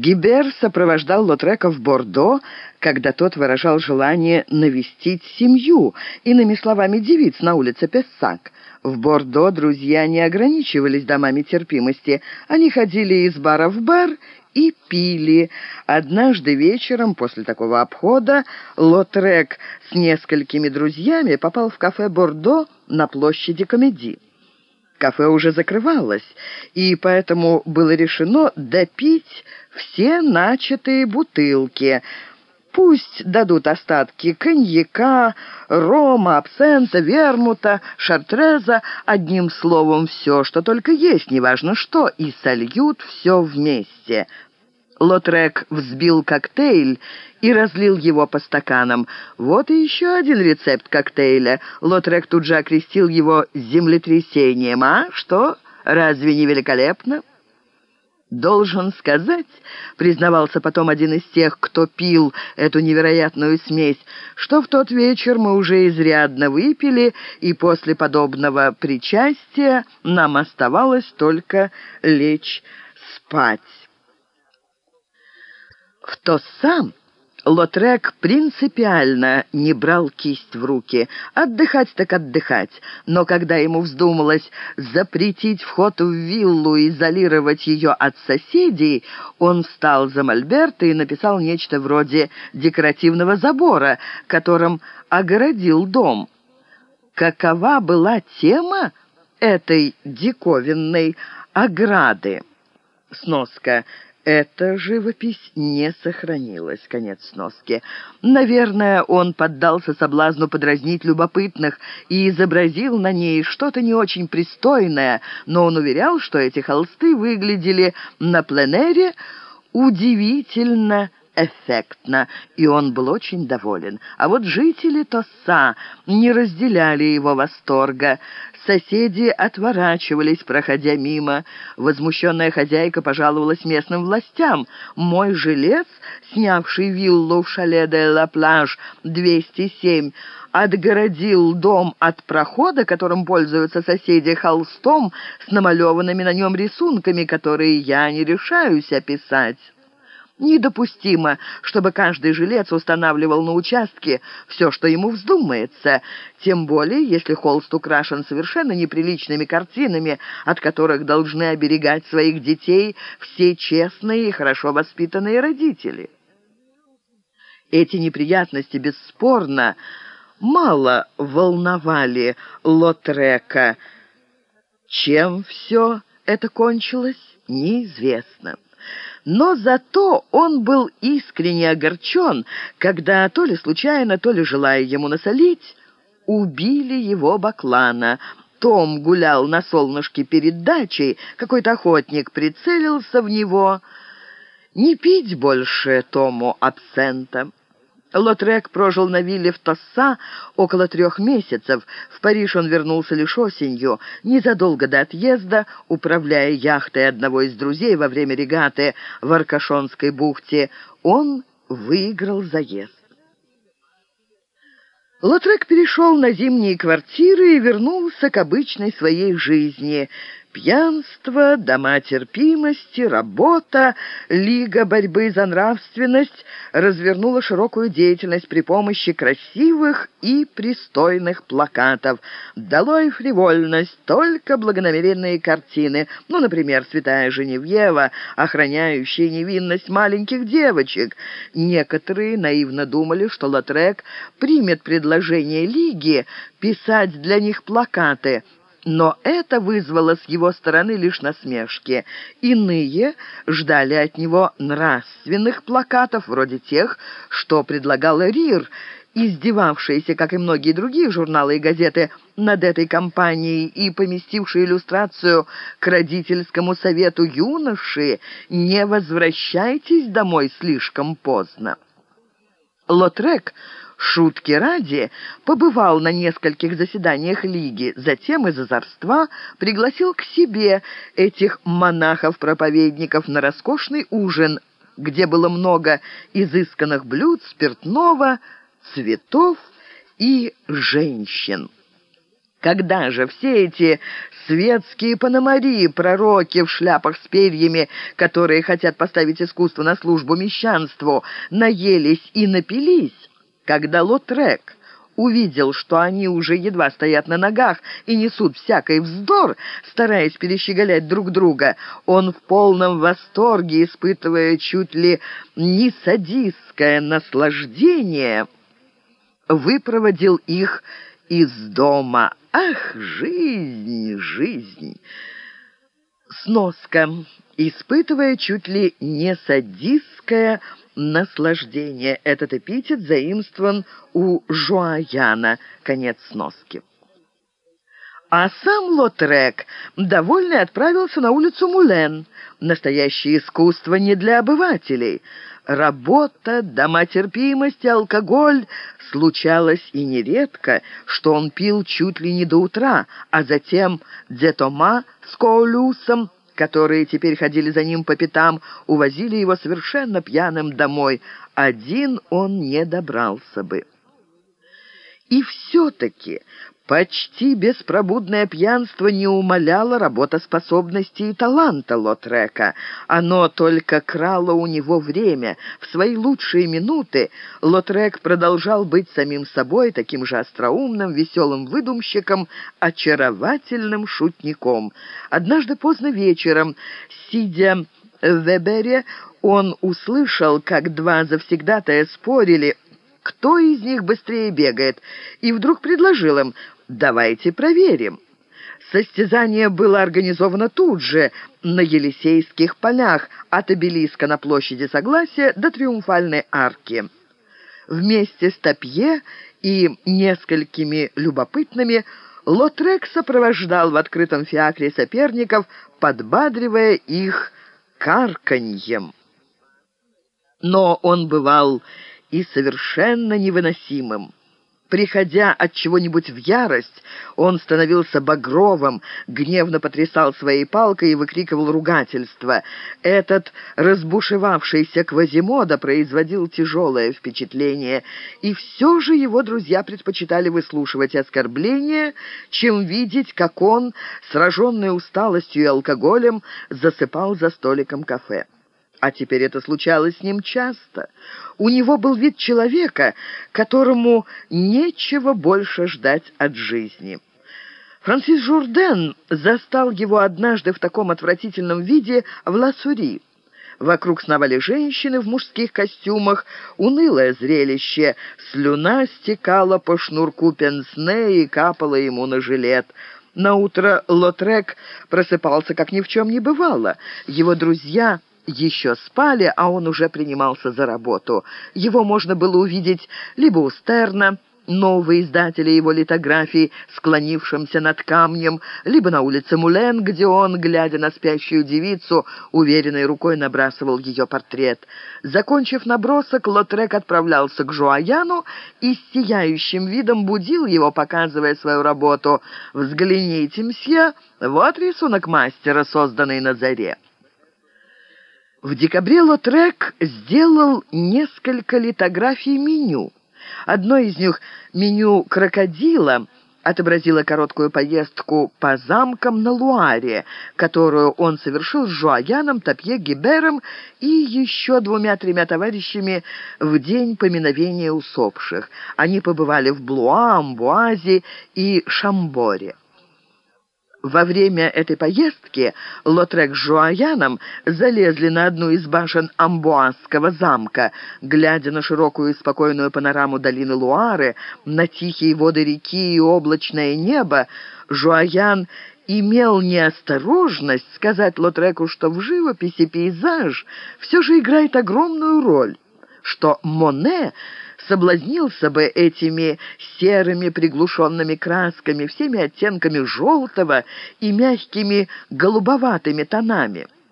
Гибер сопровождал Лотрека в Бордо, когда тот выражал желание навестить семью, иными словами, девиц на улице Пессак. В Бордо друзья не ограничивались домами терпимости. Они ходили из бара в бар и пили. Однажды вечером после такого обхода Лотрек с несколькими друзьями попал в кафе «Бордо» на площади Комедии. Кафе уже закрывалось, и поэтому было решено допить все начатые бутылки. Пусть дадут остатки коньяка, рома, абсента, вермута, шартреза, одним словом, все, что только есть, неважно что, и сольют все вместе. Лотрек взбил коктейль и разлил его по стаканам. Вот и еще один рецепт коктейля. Лотрек тут же окрестил его землетрясением. А что, разве не великолепно? «Должен сказать», — признавался потом один из тех, кто пил эту невероятную смесь, «что в тот вечер мы уже изрядно выпили, и после подобного причастия нам оставалось только лечь спать». В то сам Лотрек принципиально не брал кисть в руки. Отдыхать так отдыхать. Но когда ему вздумалось запретить вход в виллу и изолировать ее от соседей, он встал за мольберт и написал нечто вроде декоративного забора, которым огородил дом. Какова была тема этой диковинной ограды? Сноска эта живопись не сохранилась. Конец сноски. Наверное, он поддался соблазну подразнить любопытных и изобразил на ней что-то не очень пристойное, но он уверял, что эти холсты выглядели на пленэре удивительно эффектно, и он был очень доволен. А вот жители Тосса не разделяли его восторга. Соседи отворачивались, проходя мимо. Возмущенная хозяйка пожаловалась местным властям. «Мой жилец, снявший виллу в шале де ла Плаж 207, отгородил дом от прохода, которым пользуются соседи холстом с намалеванными на нем рисунками, которые я не решаюсь описать». Недопустимо, чтобы каждый жилец устанавливал на участке все, что ему вздумается, тем более, если холст украшен совершенно неприличными картинами, от которых должны оберегать своих детей все честные и хорошо воспитанные родители. Эти неприятности, бесспорно, мало волновали Лотрека. Чем все это кончилось, неизвестно. Но зато он был искренне огорчен, когда, то ли случайно, то ли желая ему насолить, убили его баклана. Том гулял на солнышке перед дачей, какой-то охотник прицелился в него. Не пить больше Тому абсента. Лотрек прожил на вилле в Тосса около трех месяцев. В Париж он вернулся лишь осенью, незадолго до отъезда, управляя яхтой одного из друзей во время регаты в Аркашонской бухте. Он выиграл заезд. Лотрек перешел на зимние квартиры и вернулся к обычной своей жизни – Пьянство, дома терпимости, работа, Лига борьбы за нравственность развернула широкую деятельность при помощи красивых и пристойных плакатов. Долой фривольность, только благонамеренные картины, ну, например, «Святая Женевьева», охраняющая невинность маленьких девочек. Некоторые наивно думали, что Латрек примет предложение Лиги писать для них плакаты – но это вызвало с его стороны лишь насмешки. Иные ждали от него нравственных плакатов, вроде тех, что предлагала Рир, издевавшиеся, как и многие другие журналы и газеты, над этой кампанией и поместившие иллюстрацию к родительскому совету юноши «Не возвращайтесь домой слишком поздно». Лотрек шутки ради, побывал на нескольких заседаниях Лиги, затем из озорства пригласил к себе этих монахов-проповедников на роскошный ужин, где было много изысканных блюд, спиртного, цветов и женщин. Когда же все эти светские пономари, пророки в шляпах с перьями, которые хотят поставить искусство на службу мещанству, наелись и напились, когда Лотрек увидел, что они уже едва стоят на ногах и несут всякий вздор, стараясь перещеголять друг друга, он в полном восторге, испытывая чуть ли не садистское наслаждение, выпроводил их из дома, Ах, жизнь, жизнь! Сноска. Испытывая чуть ли не садистское наслаждение. Этот эпитет заимствован у Жуаяна. Конец сноски. А сам Лотрек, довольный, отправился на улицу Мулен. Настоящее искусство не для обывателей — Работа, домотерпимость и алкоголь случалось и нередко, что он пил чуть ли не до утра, а затем Детома с Коулюсом, которые теперь ходили за ним по пятам, увозили его совершенно пьяным домой. Один он не добрался бы. И все-таки Почти беспробудное пьянство не умаляло работоспособности и таланта Лотрека. Оно только крало у него время. В свои лучшие минуты Лотрек продолжал быть самим собой, таким же остроумным, веселым выдумщиком, очаровательным шутником. Однажды поздно вечером, сидя в Вебере, он услышал, как два завсегдатая спорили, кто из них быстрее бегает, и вдруг предложил им Давайте проверим. Состязание было организовано тут же, на Елисейских полях, от обелиска на площади Согласия до Триумфальной арки. Вместе с Топье и несколькими любопытными Лотрек сопровождал в открытом фиакре соперников, подбадривая их карканьем. Но он бывал и совершенно невыносимым. Приходя от чего-нибудь в ярость, он становился багровым, гневно потрясал своей палкой и выкрикивал ругательство. Этот разбушевавшийся Квазимода производил тяжелое впечатление, и все же его друзья предпочитали выслушивать оскорбления, чем видеть, как он, сраженный усталостью и алкоголем, засыпал за столиком кафе а теперь это случалось с ним часто. У него был вид человека, которому нечего больше ждать от жизни. Франсис Журден застал его однажды в таком отвратительном виде в Лассури. Вокруг сновали женщины в мужских костюмах, унылое зрелище, слюна стекала по шнурку пенсне и капала ему на жилет. На утро Лотрек просыпался, как ни в чем не бывало. Его друзья еще спали, а он уже принимался за работу. Его можно было увидеть либо у Стерна, нового издателя его литографий, склонившимся над камнем, либо на улице Мулен, где он, глядя на спящую девицу, уверенной рукой набрасывал ее портрет. Закончив набросок, Лотрек отправлялся к Жуаяну и с сияющим видом будил его, показывая свою работу. «Взгляните, мсье, вот рисунок мастера, созданный на заре». В декабре Лотрек сделал несколько литографий меню. Одно из них, меню крокодила, отобразило короткую поездку по замкам на Луаре, которую он совершил с Жуаяном, Топье, Гибером и еще двумя-тремя товарищами в день поминовения усопших. Они побывали в Блуа, Амбуазе и Шамборе. Во время этой поездки Лотрек с Жуаяном залезли на одну из башен Амбуазского замка. Глядя на широкую и спокойную панораму долины Луары, на тихие воды реки и облачное небо, Жуаян имел неосторожность сказать Лотреку, что в живописи пейзаж все же играет огромную роль, что Моне соблазнился бы этими серыми приглушенными красками, всеми оттенками желтого и мягкими голубоватыми тонами.